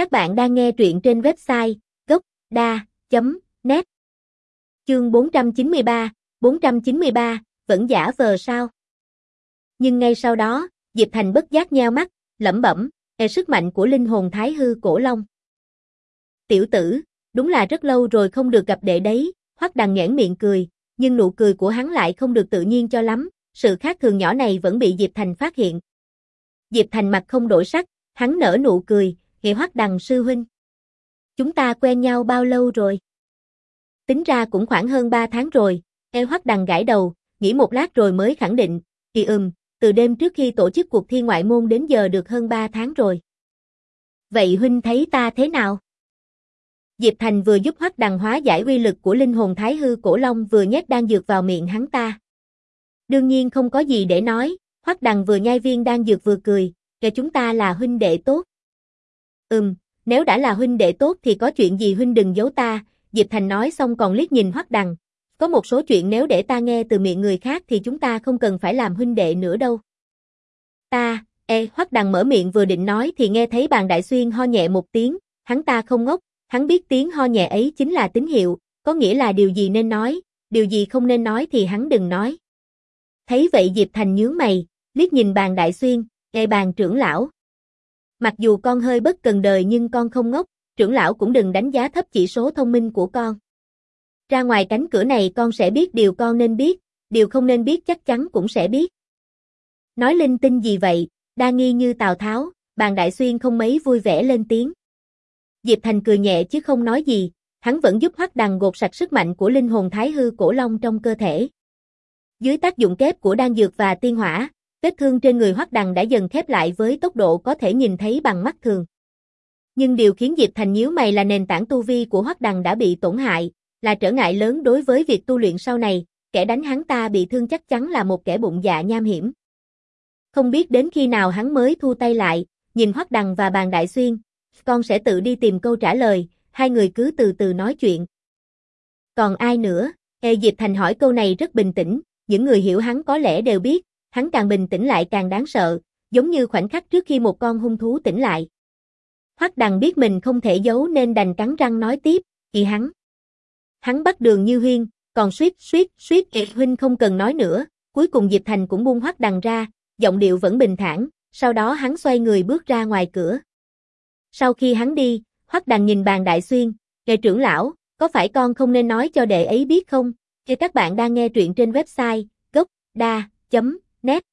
Các bạn đang nghe truyện trên website gốc.da.net Chương 493, 493, vẫn giả vờ sao? Nhưng ngay sau đó, Diệp Thành bất giác nheo mắt, lẩm bẩm, e sức mạnh của linh hồn thái hư cổ long. Tiểu tử, đúng là rất lâu rồi không được gặp đệ đấy, hoắc đằng nhãn miệng cười, nhưng nụ cười của hắn lại không được tự nhiên cho lắm, sự khác thường nhỏ này vẫn bị Diệp Thành phát hiện. Diệp Thành mặt không đổi sắc, hắn nở nụ cười, hệ hoắc đằng sư huynh. Chúng ta quen nhau bao lâu rồi? Tính ra cũng khoảng hơn 3 tháng rồi, e hoắc đằng gãi đầu, nghĩ một lát rồi mới khẳng định, kỳ ừm, từ đêm trước khi tổ chức cuộc thi ngoại môn đến giờ được hơn 3 tháng rồi. Vậy huynh thấy ta thế nào? Diệp Thành vừa giúp hoắc đằng hóa giải uy lực của linh hồn thái hư cổ long vừa nhét đan dược vào miệng hắn ta. Đương nhiên không có gì để nói, hoắc đằng vừa nhai viên đan dược vừa cười, kể chúng ta là huynh đệ tốt. Ừm, nếu đã là huynh đệ tốt thì có chuyện gì huynh đừng giấu ta, Diệp Thành nói xong còn liếc nhìn Hoắc Đằng. Có một số chuyện nếu để ta nghe từ miệng người khác thì chúng ta không cần phải làm huynh đệ nữa đâu. Ta, e, Hoắc Đằng mở miệng vừa định nói thì nghe thấy bàn đại xuyên ho nhẹ một tiếng, hắn ta không ngốc, hắn biết tiếng ho nhẹ ấy chính là tín hiệu, có nghĩa là điều gì nên nói, điều gì không nên nói thì hắn đừng nói. Thấy vậy Diệp Thành nhướng mày, liếc nhìn bàn đại xuyên, e bàn trưởng lão, Mặc dù con hơi bất cần đời nhưng con không ngốc, trưởng lão cũng đừng đánh giá thấp chỉ số thông minh của con. Ra ngoài cánh cửa này con sẽ biết điều con nên biết, điều không nên biết chắc chắn cũng sẽ biết. Nói linh tinh gì vậy, đa nghi như Tào Tháo, bàn đại xuyên không mấy vui vẻ lên tiếng. Diệp Thành cười nhẹ chứ không nói gì, hắn vẫn giúp hoắc đằng gột sạch sức mạnh của linh hồn thái hư cổ long trong cơ thể. Dưới tác dụng kép của đan dược và tiên hỏa, Vết thương trên người Hoắc Đằng đã dần khép lại với tốc độ có thể nhìn thấy bằng mắt thường. Nhưng điều khiến Diệp Thành nhíu mày là nền tảng tu vi của Hoắc Đằng đã bị tổn hại, là trở ngại lớn đối với việc tu luyện sau này, kẻ đánh hắn ta bị thương chắc chắn là một kẻ bụng dạ nham hiểm. Không biết đến khi nào hắn mới thu tay lại, nhìn Hoắc Đằng và bàn đại xuyên, con sẽ tự đi tìm câu trả lời, hai người cứ từ từ nói chuyện. Còn ai nữa? Ê Diệp Thành hỏi câu này rất bình tĩnh, những người hiểu hắn có lẽ đều biết, hắn càng bình tĩnh lại càng đáng sợ, giống như khoảnh khắc trước khi một con hung thú tỉnh lại. Hoắc Đằng biết mình không thể giấu nên đành cắn răng nói tiếp, "Kỳ hắn." Hắn bắt Đường Như Huyên, còn suýt suýt suýt kỳ huynh không cần nói nữa, cuối cùng Diệp Thành cũng buông Hoắc Đằng ra, giọng điệu vẫn bình thản, sau đó hắn xoay người bước ra ngoài cửa. Sau khi hắn đi, Hoắc Đằng nhìn bàn đại xuyên, "Đệ trưởng lão, có phải con không nên nói cho đệ ấy biết không?" Khi các bạn đang nghe truyện trên website net